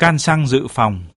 Can xăng dự phòng.